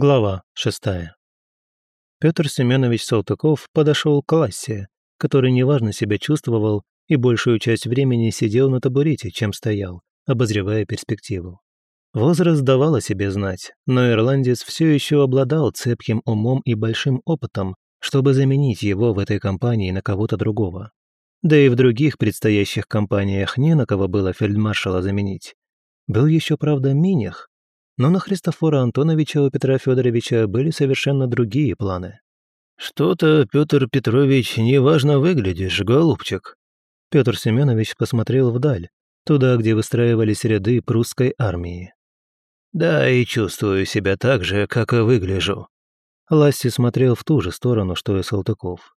Глава шестая. Петр Семенович Салтыков подошел к классе, который неважно себя чувствовал и большую часть времени сидел на табурете, чем стоял, обозревая перспективу. Возраст давал о себе знать, но ирландец все еще обладал цепким умом и большим опытом, чтобы заменить его в этой компании на кого-то другого. Да и в других предстоящих компаниях не на кого было фельдмаршала заменить. Был еще, правда, Миних, но на Христофора Антоновича у Петра Федоровича были совершенно другие планы. «Что-то, Петр Петрович, неважно выглядишь, голубчик». Петр Семенович посмотрел вдаль, туда, где выстраивались ряды прусской армии. «Да, и чувствую себя так же, как и выгляжу». Ласси смотрел в ту же сторону, что и Салтыков.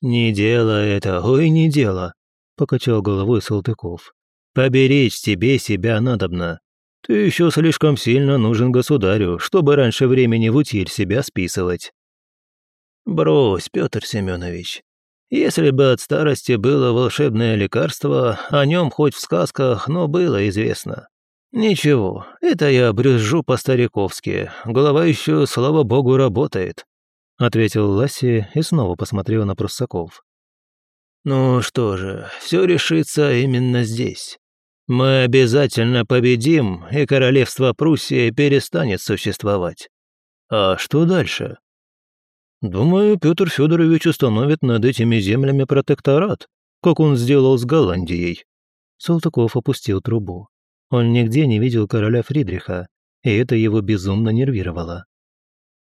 «Не дело это, ой, не дело», — покачал головой Салтыков. «Поберечь тебе себя надобно. Ты еще слишком сильно нужен государю, чтобы раньше времени в утиль себя списывать». «Брось, Петр Семенович. Если бы от старости было волшебное лекарство, о нем хоть в сказках, но было известно. Ничего, это я брюзжу по-стариковски. Голова еще, слава богу, работает», — ответил Ласси и снова посмотрел на Пруссаков. «Ну что же, все решится именно здесь. Мы обязательно победим, и королевство Пруссия перестанет существовать. А что дальше? Думаю, Петр Федорович установит над этими землями протекторат, как он сделал с Голландией. Салтыков опустил трубу. Он нигде не видел короля Фридриха, и это его безумно нервировало.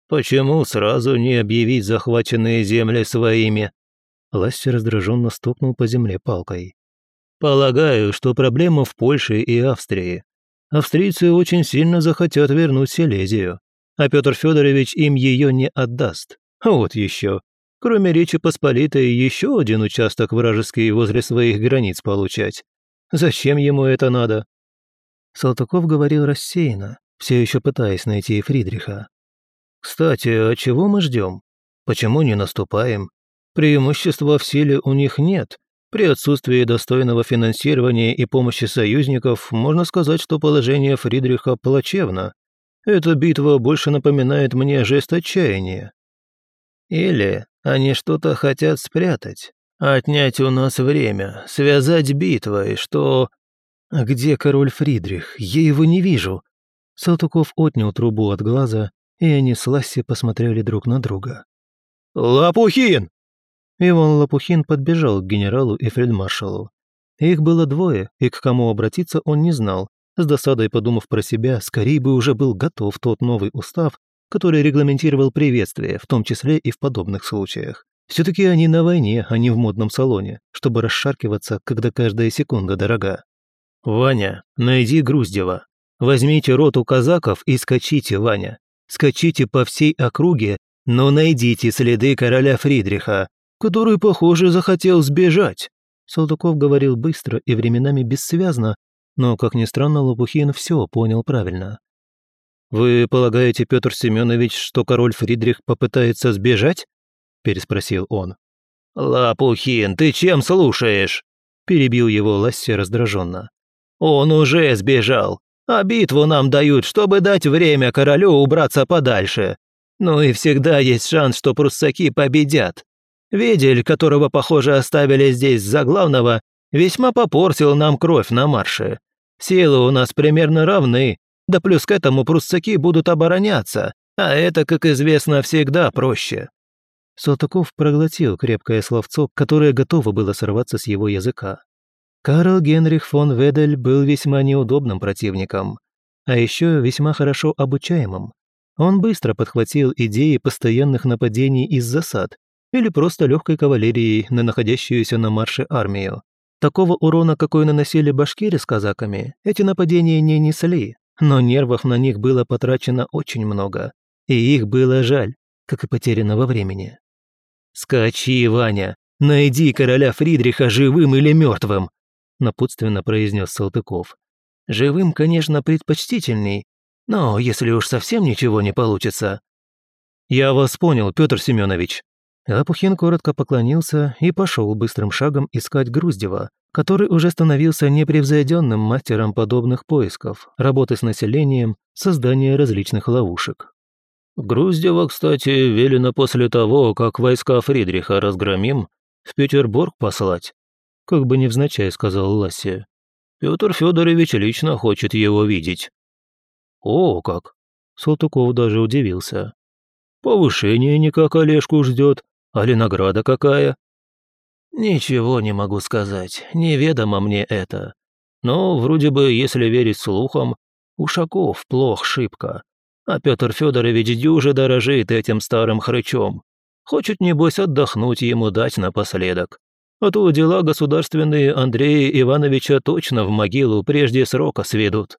«Почему сразу не объявить захваченные земли своими?» Ластер раздраженно стукнул по земле палкой. Полагаю, что проблема в Польше и Австрии. Австрийцы очень сильно захотят вернуть Силезию, а Петр Федорович им ее не отдаст. А Вот еще. Кроме Речи Посполитой, еще один участок вражеский возле своих границ получать. Зачем ему это надо? Салтыков говорил рассеянно, все еще пытаясь найти Фридриха. «Кстати, а чего мы ждем? Почему не наступаем? Преимущества в силе у них нет, при отсутствии достойного финансирования и помощи союзников можно сказать, что положение Фридриха плачевно. Эта битва больше напоминает мне жест отчаяния. Или они что-то хотят спрятать, отнять у нас время, связать битвой, что... Где король Фридрих? Я его не вижу. Салтуков отнял трубу от глаза, и они с Ласси посмотрели друг на друга. Лапухин! Иван Лопухин подбежал к генералу и фельдмаршалу. Их было двое, и к кому обратиться он не знал, с досадой подумав про себя, скорее бы уже был готов тот новый устав, который регламентировал приветствие, в том числе и в подобных случаях. Все-таки они на войне, а не в модном салоне, чтобы расшаркиваться, когда каждая секунда дорога. «Ваня, найди Груздева. Возьмите роту казаков и скачите, Ваня. Скачите по всей округе, но найдите следы короля Фридриха, который, похоже, захотел сбежать». Салтыков говорил быстро и временами бессвязно, но, как ни странно, Лопухин все понял правильно. «Вы полагаете, Петр Семенович, что король Фридрих попытается сбежать?» – переспросил он. «Лопухин, ты чем слушаешь?» – перебил его Лассе раздраженно. «Он уже сбежал, а битву нам дают, чтобы дать время королю убраться подальше. Ну и всегда есть шанс, что пруссаки победят. Ведель, которого, похоже, оставили здесь за главного, весьма попортил нам кровь на марше. Силы у нас примерно равны, да плюс к этому пруссаки будут обороняться, а это, как известно, всегда проще». Сотуков проглотил крепкое словцо, которое готово было сорваться с его языка. Карл Генрих фон Ведель был весьма неудобным противником, а еще весьма хорошо обучаемым. Он быстро подхватил идеи постоянных нападений из засад или просто легкой кавалерией на находящуюся на марше армию. Такого урона, какой наносили башкири с казаками, эти нападения не несли, но нервов на них было потрачено очень много, и их было жаль, как и потерянного времени. «Скачи, Ваня! Найди короля Фридриха живым или мертвым!» напутственно произнес Салтыков. «Живым, конечно, предпочтительней, но если уж совсем ничего не получится...» «Я вас понял, Петр Семенович», Лопухин коротко поклонился и пошел быстрым шагом искать Груздева, который уже становился непревзойденным мастером подобных поисков, работы с населением, создания различных ловушек. «Груздева, кстати, велено после того, как войска Фридриха разгромим, в Петербург послать», как бы невзначай сказал Ласси. «Петр Федорович лично хочет его видеть». «О, как!» Салтыков даже удивился. «Повышение никак Олежку ждет, а награда какая?» «Ничего не могу сказать, неведомо мне это. Но, вроде бы, если верить слухам, Ушаков плох шибко. А Петр Федорович дюже дорожит этим старым хрычом. Хочет, небось, отдохнуть ему дать напоследок. А то дела государственные Андрея Ивановича точно в могилу прежде срока сведут».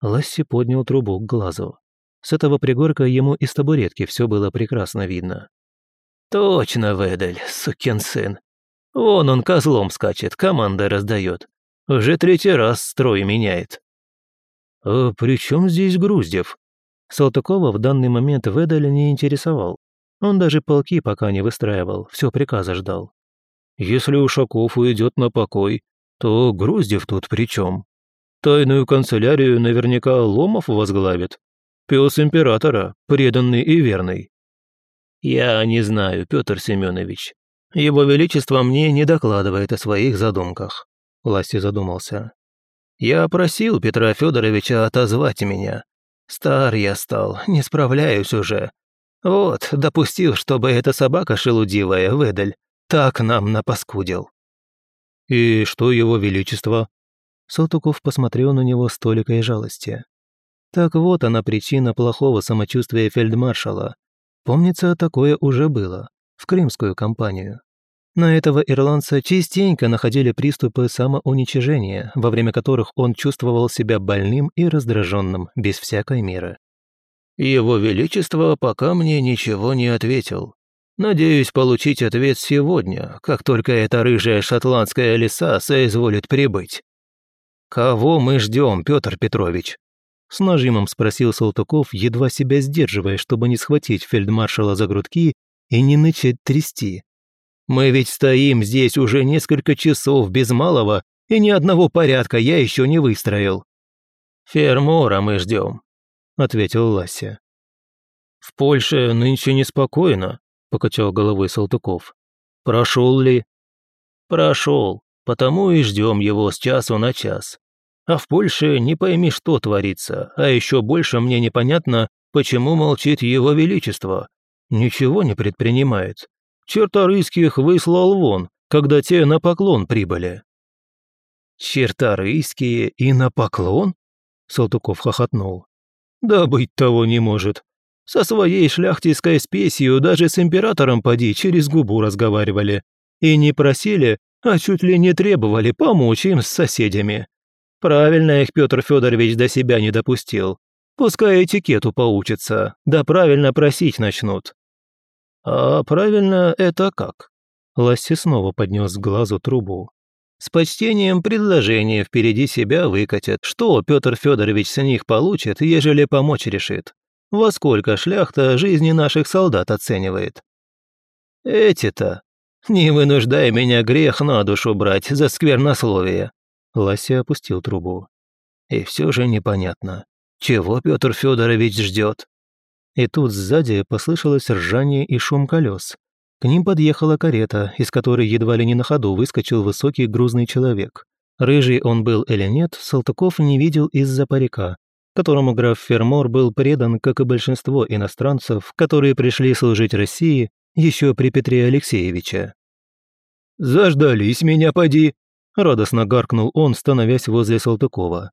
Ласси поднял трубу к глазу. С этого пригорка ему из табуретки все было прекрасно видно. Точно, Ведель, сукин сын. Вон он козлом скачет, команды раздает. Уже третий раз строй меняет. «А при чем здесь Груздев?» Салтыкова в данный момент Ведель не интересовал. Он даже полки пока не выстраивал, все приказа ждал. «Если Ушаков уйдет на покой, то Груздев тут при чем? Тайную канцелярию наверняка Ломов возглавит. Пес императора, преданный и верный. «Я не знаю, Петр Семенович. Его Величество мне не докладывает о своих задумках», — Ласти задумался. «Я просил Петра Федоровича отозвать меня. Стар я стал, не справляюсь уже. Вот, допустил, чтобы эта собака шелудивая, выдаль, так нам напаскудил». «И что его Величество?» Сотуков посмотрел на него с толикой жалости. Так вот она причина плохого самочувствия фельдмаршала. Помнится, такое уже было, в крымскую кампанию. На этого ирландца частенько находили приступы самоуничижения, во время которых он чувствовал себя больным и раздраженным, без всякой меры. «Его Величество пока мне ничего не ответил. Надеюсь получить ответ сегодня, как только эта рыжая шотландская лиса соизволит прибыть». «Кого мы ждем, Петр Петрович?» С нажимом спросил Салтыков, едва себя сдерживая, чтобы не схватить фельдмаршала за грудки и не начать трясти. «Мы ведь стоим здесь уже несколько часов без малого, и ни одного порядка я еще не выстроил». «Фермора мы ждем», — ответил Лася. «В Польше нынче неспокойно», — покачал головой Салтыков. «Прошел ли?» «Прошел, потому и ждем его с часу на час. А в Польше не пойми, что творится, а еще больше мне непонятно, почему молчит его величество. Ничего не предпринимает. Черторийских выслал вон, когда те на поклон прибыли». «Черторийские и на поклон?» Салтуков хохотнул. «Да быть того не может. Со своей шляхтийской спесью даже с императором поди через губу разговаривали. И не просили, а чуть ли не требовали помочь им с соседями. Правильно их Петр Федорович до себя не допустил. Пускай этикету поучится, да правильно просить начнут. А правильно это как? Ласси снова поднес к глазу трубу. С почтением предложение впереди себя выкатят. Что Петр Федорович с них получит, ежели помочь решит? Во сколько шляхта жизни наших солдат оценивает? Эти-то. Не вынуждай меня грех на душу брать за сквернословие. Лася опустил трубу. И все же непонятно, чего Петр Федорович ждет. И тут сзади послышалось ржание и шум колес. К ним подъехала карета, из которой едва ли не на ходу выскочил высокий грузный человек. Рыжий он был или нет, Салтыков не видел из-за парика, которому граф Фермор был предан, как и большинство иностранцев, которые пришли служить России еще при Петре Алексеевиче. «Заждались меня, поди!» – радостно гаркнул он, становясь возле Салтыкова.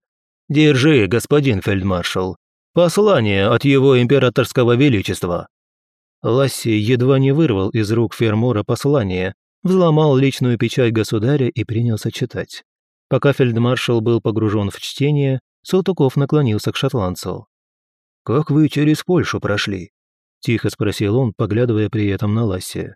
«Держи, господин фельдмаршал. Послание от его императорского величества». Ласси едва не вырвал из рук фермора послание, взломал личную печать государя и принялся читать. Пока фельдмаршал был погружен в чтение, Салтуков наклонился к шотландцу. «Как вы через Польшу прошли?» – тихо спросил он, поглядывая при этом на Ласси.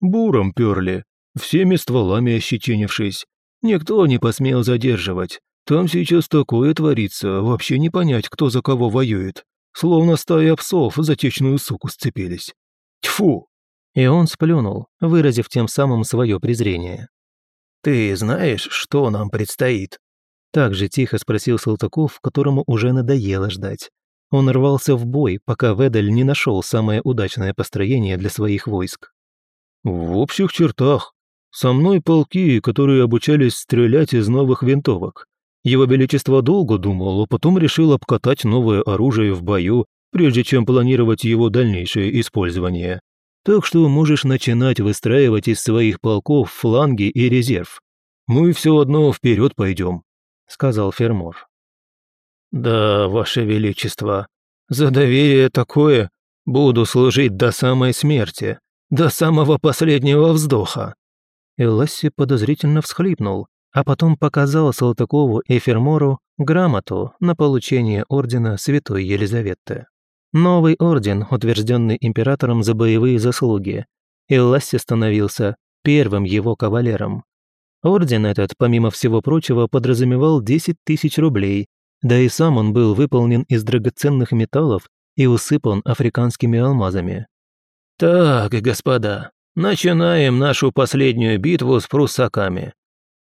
«Буром перли, всеми стволами ощетинившись. Никто не посмел задерживать. Там сейчас такое творится, вообще не понять, кто за кого воюет. Словно стая псов за течную суку сцепились. Тьфу!» И он сплюнул, выразив тем самым свое презрение. «Ты знаешь, что нам предстоит?» Так же тихо спросил Салтыков, которому уже надоело ждать. Он рвался в бой, пока Ведаль не нашел самое удачное построение для своих войск. «В общих чертах», со мной полки, которые обучались стрелять из новых винтовок. Его Величество долго думал, а потом решил обкатать новое оружие в бою, прежде чем планировать его дальнейшее использование. Так что можешь начинать выстраивать из своих полков фланги и резерв. Мы все одно вперед пойдем, сказал Фермор. Да, Ваше Величество, за доверие такое буду служить до самой смерти, до самого последнего вздоха, и Ласси подозрительно всхлипнул, а потом показал Салтыкову и Фермору грамоту на получение ордена Святой Елизаветы. Новый орден, утвержденный императором за боевые заслуги, и Ласси становился первым его кавалером. Орден этот, помимо всего прочего, подразумевал 10 тысяч рублей, да и сам он был выполнен из драгоценных металлов и усыпан африканскими алмазами. «Так, господа», Начинаем нашу последнюю битву с пруссаками.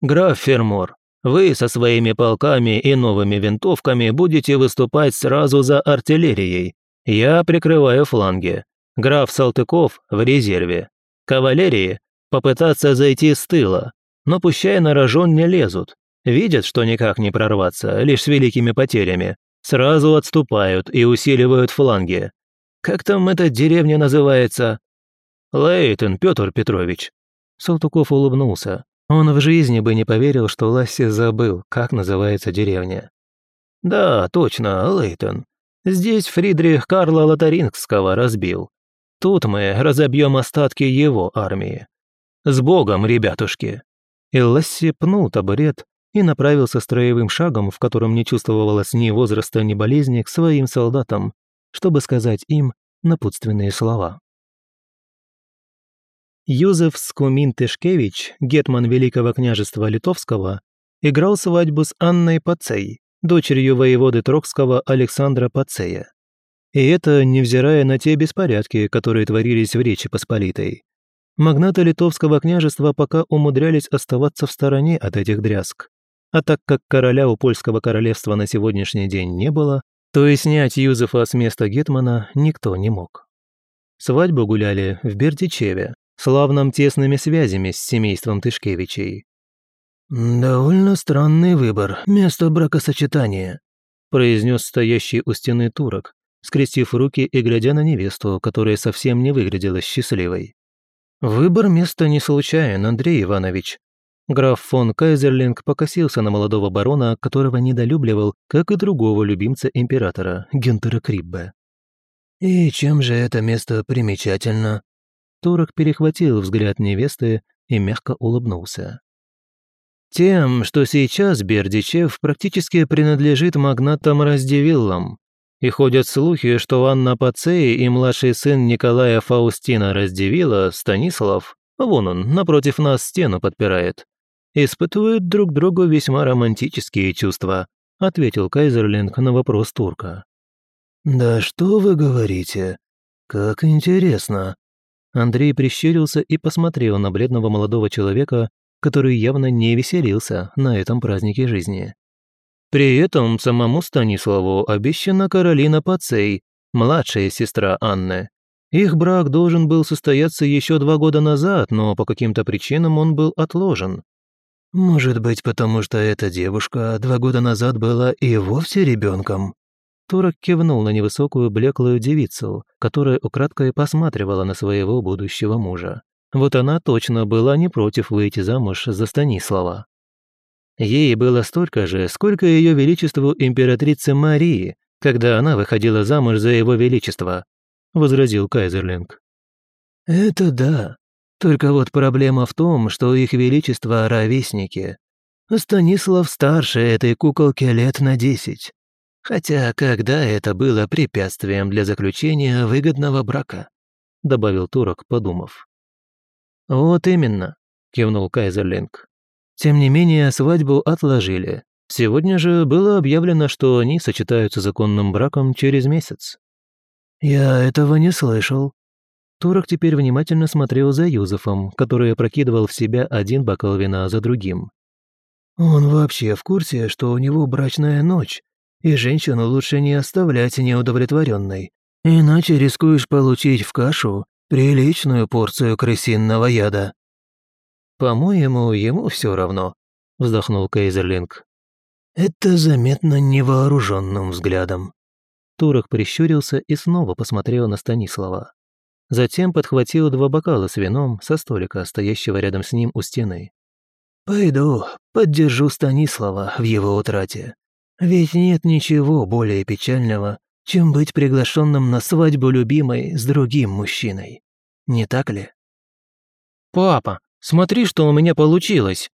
Граф Фермор, вы со своими полками и новыми винтовками будете выступать сразу за артиллерией. Я прикрываю фланги. Граф Салтыков в резерве. Кавалерии попытаться зайти с тыла, но пущай на рожон не лезут. Видят, что никак не прорваться, лишь с великими потерями. Сразу отступают и усиливают фланги. Как там эта деревня называется? Лейтен Петр Петрович!» Салтуков улыбнулся. Он в жизни бы не поверил, что Ласси забыл, как называется деревня. «Да, точно, Лейтон. Здесь Фридрих Карла Лотарингского разбил. Тут мы разобьем остатки его армии. С Богом, ребятушки!» И Ласси пнул табурет и направился строевым шагом, в котором не чувствовалось ни возраста, ни болезни, к своим солдатам, чтобы сказать им напутственные слова. Юзеф Скумин Тышкевич, гетман Великого княжества Литовского, играл свадьбу с Анной Пацей, дочерью воеводы Трокского Александра Пацея. И это невзирая на те беспорядки, которые творились в Речи Посполитой. Магнаты Литовского княжества пока умудрялись оставаться в стороне от этих дрязг. А так как короля у польского королевства на сегодняшний день не было, то и снять Юзефа с места Гетмана никто не мог. Свадьбу гуляли в Бердичеве, славным тесными связями с семейством Тышкевичей. «Довольно странный выбор, место бракосочетания», произнес стоящий у стены турок, скрестив руки и глядя на невесту, которая совсем не выглядела счастливой. «Выбор места не случайен, Андрей Иванович». Граф фон Кайзерлинг покосился на молодого барона, которого недолюбливал, как и другого любимца императора, Гюнтера Криббе. «И чем же это место примечательно?» Турок перехватил взгляд невесты и мягко улыбнулся. Тем, что сейчас Бердичев практически принадлежит магнатам Раздевиллам, и ходят слухи, что Анна Пацеи и младший сын Николая Фаустина Раздевила, Станислав, вон он, напротив нас стену подпирает, испытывают друг другу весьма романтические чувства, ответил Кайзерлинг на вопрос турка. «Да что вы говорите? Как интересно!» Андрей прищурился и посмотрел на бледного молодого человека, который явно не веселился на этом празднике жизни. При этом самому Станиславу обещана Каролина Пацей, младшая сестра Анны. Их брак должен был состояться еще два года назад, но по каким-то причинам он был отложен. Может быть, потому что эта девушка два года назад была и вовсе ребенком, Турок кивнул на невысокую блеклую девицу, которая украдкой посматривала на своего будущего мужа. Вот она точно была не против выйти замуж за Станислава. Ей было столько же, сколько ее величеству императрице Марии, когда она выходила замуж за его величество, возразил Кайзерлинг. Это да. Только вот проблема в том, что их величество ровесники. Станислав старше этой куколки лет на десять. Хотя когда это было препятствием для заключения выгодного брака, добавил турок, подумав. Вот именно, кивнул Кайзерлинг. Тем не менее, свадьбу отложили. Сегодня же было объявлено, что они сочетаются законным браком через месяц. Я этого не слышал. Турок теперь внимательно смотрел за Юзефом, который прокидывал в себя один бокал вина за другим. Он вообще в курсе, что у него брачная ночь, и женщину лучше не оставлять неудовлетворенной, иначе рискуешь получить в кашу приличную порцию крысинного яда». «По-моему, ему все равно», — вздохнул Кейзерлинг. «Это заметно невооруженным взглядом». Турок прищурился и снова посмотрел на Станислава. Затем подхватил два бокала с вином со столика, стоящего рядом с ним у стены. «Пойду, поддержу Станислава в его утрате. Ведь нет ничего более печального, чем быть приглашенным на свадьбу любимой с другим мужчиной. Не так ли? «Папа, смотри, что у меня получилось!»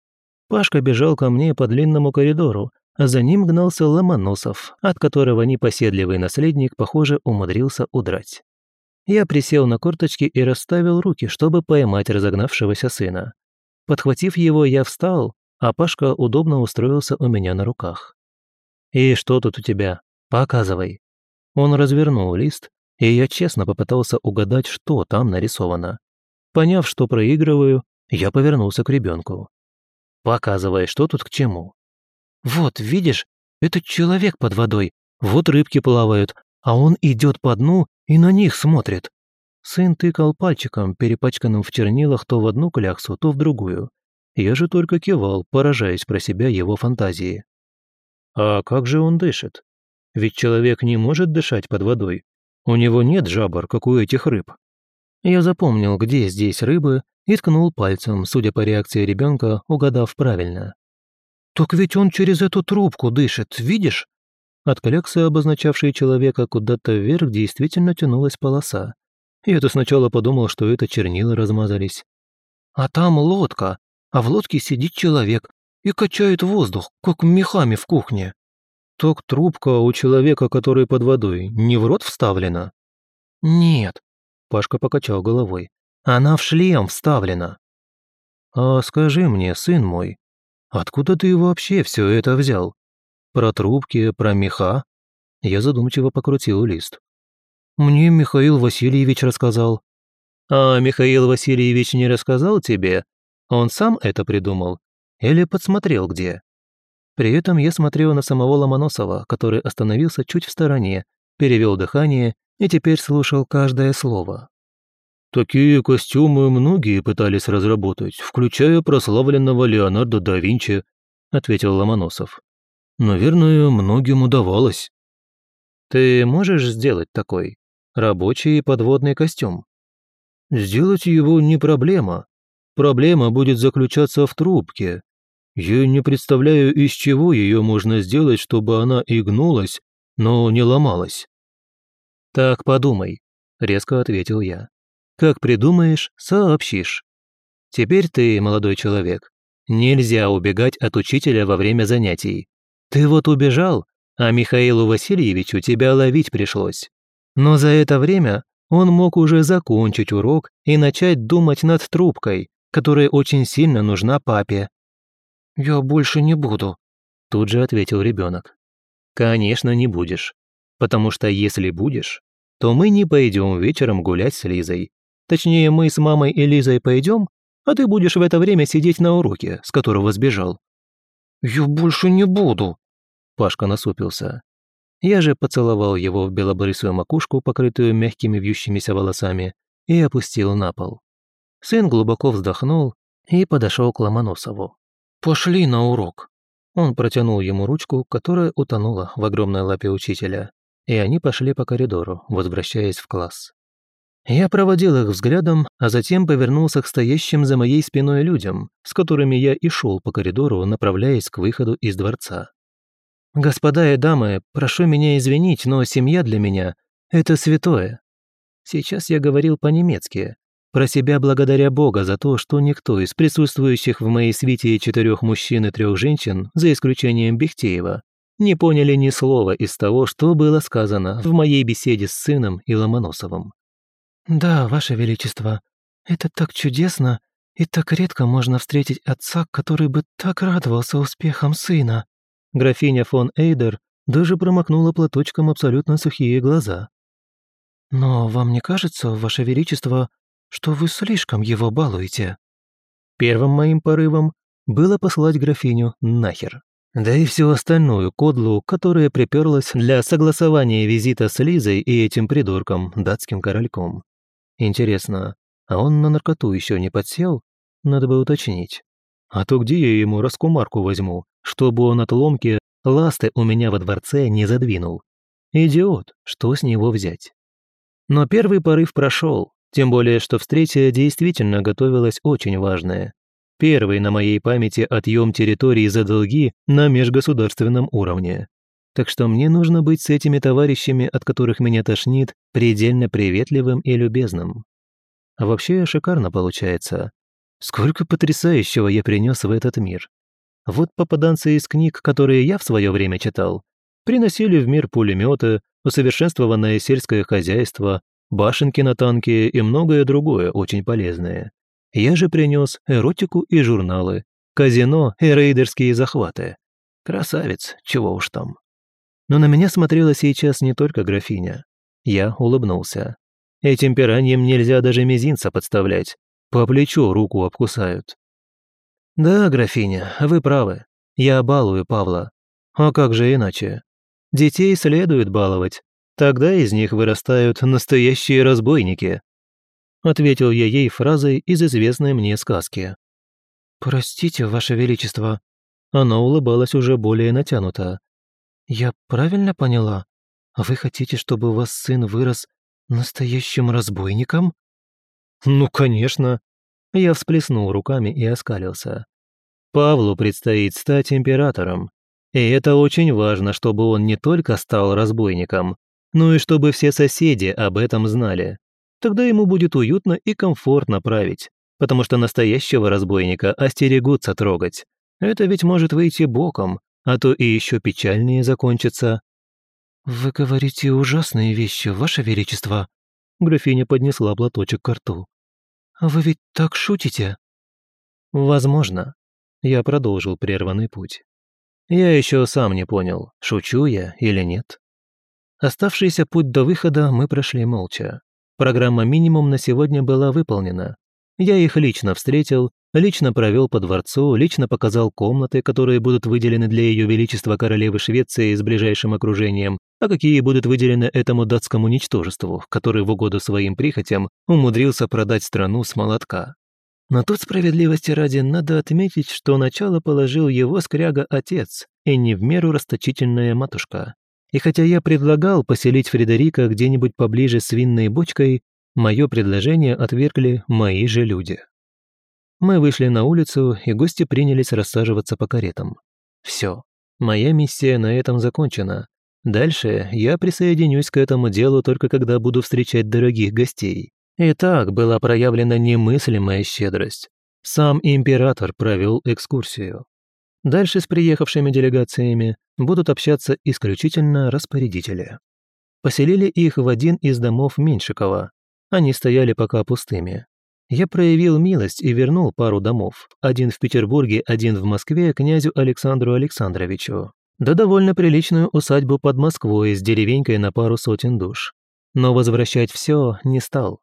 Пашка бежал ко мне по длинному коридору, а за ним гнался Ломоносов, от которого непоседливый наследник, похоже, умудрился удрать. Я присел на корточки и расставил руки, чтобы поймать разогнавшегося сына. Подхватив его, я встал, а Пашка удобно устроился у меня на руках. «И что тут у тебя? Показывай». Он развернул лист, и я честно попытался угадать, что там нарисовано. Поняв, что проигрываю, я повернулся к ребенку. «Показывай, что тут к чему». «Вот, видишь, это человек под водой, вот рыбки плавают, а он идет по дну и на них смотрит». Сын тыкал пальчиком, перепачканным в чернилах то в одну кляксу, то в другую. Я же только кивал, поражаясь про себя его фантазии. А как же он дышит? Ведь человек не может дышать под водой. У него нет жабр, как у этих рыб. Я запомнил, где здесь рыбы, и ткнул пальцем, судя по реакции ребенка, угадав правильно. «Так ведь он через эту трубку дышит, видишь?» От коллекции, обозначавшей человека куда-то вверх, действительно тянулась полоса. Я-то сначала подумал, что это чернила размазались. «А там лодка, а в лодке сидит человек, и качает воздух, как мехами в кухне. Так трубка у человека, который под водой, не в рот вставлена? Нет, Пашка покачал головой. Она в шлем вставлена. А скажи мне, сын мой, откуда ты вообще все это взял? Про трубки, про меха? Я задумчиво покрутил лист. Мне Михаил Васильевич рассказал. А Михаил Васильевич не рассказал тебе? Он сам это придумал? Или подсмотрел где. При этом я смотрел на самого Ломоносова, который остановился чуть в стороне, перевел дыхание и теперь слушал каждое слово. Такие костюмы многие пытались разработать, включая прославленного Леонардо да Винчи, ответил Ломоносов. Наверное, многим удавалось. Ты можешь сделать такой рабочий подводный костюм? Сделать его не проблема, Проблема будет заключаться в трубке. Я не представляю, из чего ее можно сделать, чтобы она и гнулась, но не ломалась. «Так подумай», — резко ответил я. «Как придумаешь, сообщишь. Теперь ты, молодой человек, нельзя убегать от учителя во время занятий. Ты вот убежал, а Михаилу Васильевичу тебя ловить пришлось. Но за это время он мог уже закончить урок и начать думать над трубкой, которая очень сильно нужна папе». «Я больше не буду», — тут же ответил ребенок. «Конечно, не будешь. Потому что если будешь, то мы не пойдем вечером гулять с Лизой. Точнее, мы с мамой и Лизой пойдем, а ты будешь в это время сидеть на уроке, с которого сбежал». «Я больше не буду», — Пашка насупился. Я же поцеловал его в белобрысую макушку, покрытую мягкими вьющимися волосами, и опустил на пол. Сын глубоко вздохнул и подошел к Ломоносову. «Пошли на урок!» Он протянул ему ручку, которая утонула в огромной лапе учителя, и они пошли по коридору, возвращаясь в класс. Я проводил их взглядом, а затем повернулся к стоящим за моей спиной людям, с которыми я и шел по коридору, направляясь к выходу из дворца. «Господа и дамы, прошу меня извинить, но семья для меня — это святое». Сейчас я говорил по-немецки, про себя благодаря Бога за то, что никто из присутствующих в моей свите четырех мужчин и трех женщин, за исключением Бехтеева, не поняли ни слова из того, что было сказано в моей беседе с сыном и Ломоносовым. «Да, Ваше Величество, это так чудесно, и так редко можно встретить отца, который бы так радовался успехам сына». Графиня фон Эйдер даже промокнула платочком абсолютно сухие глаза. «Но вам не кажется, Ваше Величество, что вы слишком его балуете». Первым моим порывом было послать графиню нахер. Да и всю остальную кодлу, которая приперлась для согласования визита с Лизой и этим придурком, датским корольком. Интересно, а он на наркоту еще не подсел? Надо бы уточнить. А то где я ему раскумарку возьму, чтобы он от ломки ласты у меня во дворце не задвинул? Идиот, что с него взять? Но первый порыв прошел, тем более, что встреча действительно готовилась очень важная. Первый на моей памяти отъем территории за долги на межгосударственном уровне. Так что мне нужно быть с этими товарищами, от которых меня тошнит, предельно приветливым и любезным. А вообще шикарно получается. Сколько потрясающего я принес в этот мир. Вот попаданцы из книг, которые я в свое время читал, приносили в мир пулеметы, усовершенствованное сельское хозяйство, башенки на танке и многое другое очень полезное. Я же принес эротику и журналы, казино и рейдерские захваты. Красавец, чего уж там. Но на меня смотрела сейчас не только графиня. Я улыбнулся. Этим пираньям нельзя даже мизинца подставлять. По плечу руку обкусают. «Да, графиня, вы правы. Я балую Павла. А как же иначе? Детей следует баловать, Тогда из них вырастают настоящие разбойники», — ответил я ей фразой из известной мне сказки. «Простите, Ваше Величество», — она улыбалась уже более натянуто. «Я правильно поняла? Вы хотите, чтобы ваш сын вырос настоящим разбойником?» «Ну, конечно!» Я всплеснул руками и оскалился. «Павлу предстоит стать императором, и это очень важно, чтобы он не только стал разбойником, ну и чтобы все соседи об этом знали. Тогда ему будет уютно и комфортно править, потому что настоящего разбойника остерегутся трогать. Это ведь может выйти боком, а то и еще печальнее закончится. «Вы говорите ужасные вещи, Ваше Величество», Графиня поднесла платочек к рту. «А «Вы ведь так шутите?» «Возможно». Я продолжил прерванный путь. Я еще сам не понял, шучу я или нет. Оставшийся путь до выхода мы прошли молча. Программа «Минимум» на сегодня была выполнена. Я их лично встретил, лично провел по дворцу, лично показал комнаты, которые будут выделены для Ее Величества Королевы Швеции с ближайшим окружением, а какие будут выделены этому датскому ничтожеству, который в угоду своим прихотям умудрился продать страну с молотка. Но тут справедливости ради надо отметить, что начало положил его скряга-отец и не в меру расточительная матушка, и хотя я предлагал поселить Фредерика где-нибудь поближе с винной бочкой, мое предложение отвергли мои же люди. Мы вышли на улицу, и гости принялись рассаживаться по каретам. Все, моя миссия на этом закончена. Дальше я присоединюсь к этому делу только когда буду встречать дорогих гостей. И так была проявлена немыслимая щедрость. Сам император провел экскурсию. Дальше с приехавшими делегациями будут общаться исключительно распорядители. Поселили их в один из домов Меньшикова. Они стояли пока пустыми. Я проявил милость и вернул пару домов. Один в Петербурге, один в Москве князю Александру Александровичу. Да довольно приличную усадьбу под Москвой с деревенькой на пару сотен душ. Но возвращать все не стал.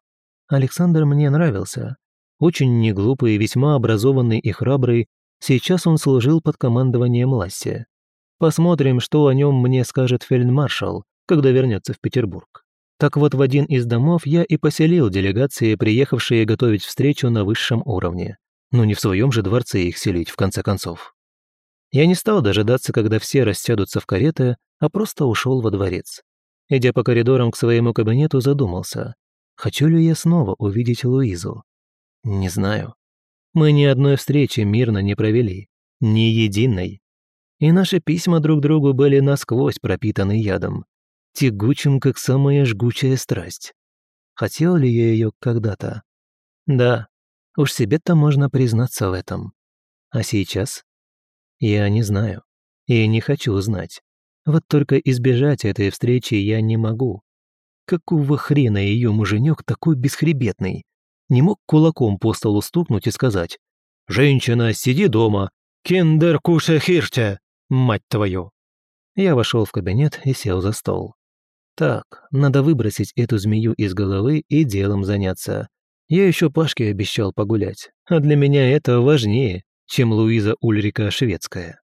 Александр мне нравился. Очень неглупый, весьма образованный и храбрый, Сейчас он служил под командованием Ласси. Посмотрим, что о нем мне скажет фельдмаршал, когда вернется в Петербург. Так вот, в один из домов я и поселил делегации, приехавшие готовить встречу на высшем уровне. Но не в своем же дворце их селить, в конце концов. Я не стал дожидаться, когда все рассядутся в кареты, а просто ушел во дворец. Идя по коридорам к своему кабинету, задумался. Хочу ли я снова увидеть Луизу? Не знаю. Мы ни одной встречи мирно не провели, ни единой. И наши письма друг другу были насквозь пропитаны ядом, тягучим, как самая жгучая страсть. Хотел ли я ее когда-то? Да, уж себе-то можно признаться в этом. А сейчас? Я не знаю. И не хочу знать. Вот только избежать этой встречи я не могу. Какого хрена ее муженек такой бесхребетный? не мог кулаком по столу стукнуть и сказать «Женщина, сиди дома! Киндер куша хирча! Мать твою!» Я вошел в кабинет и сел за стол. Так, надо выбросить эту змею из головы и делом заняться. Я еще Пашке обещал погулять, а для меня это важнее, чем Луиза Ульрика Шведская.